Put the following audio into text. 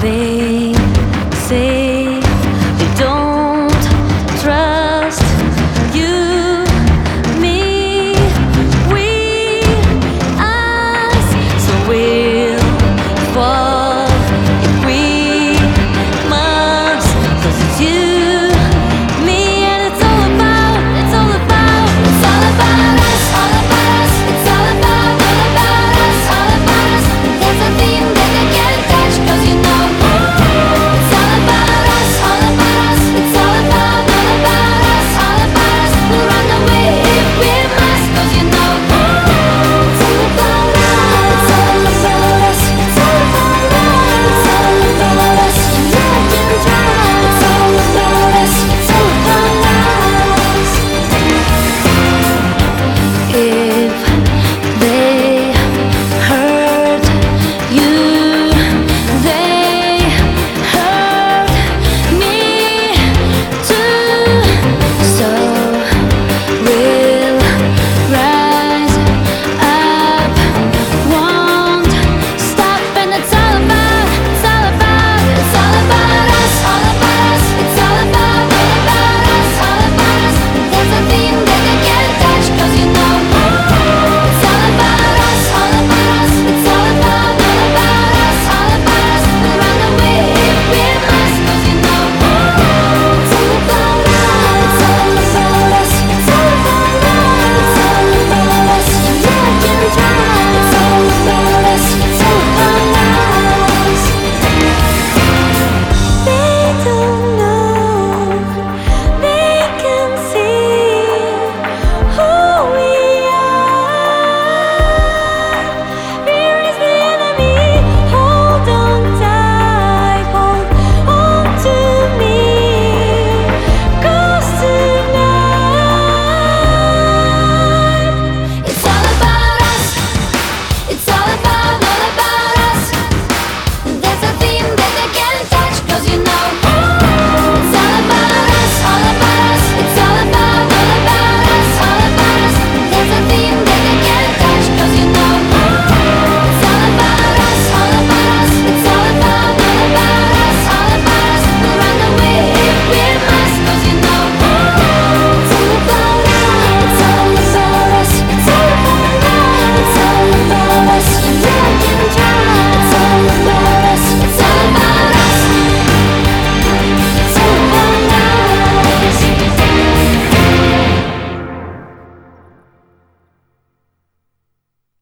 they say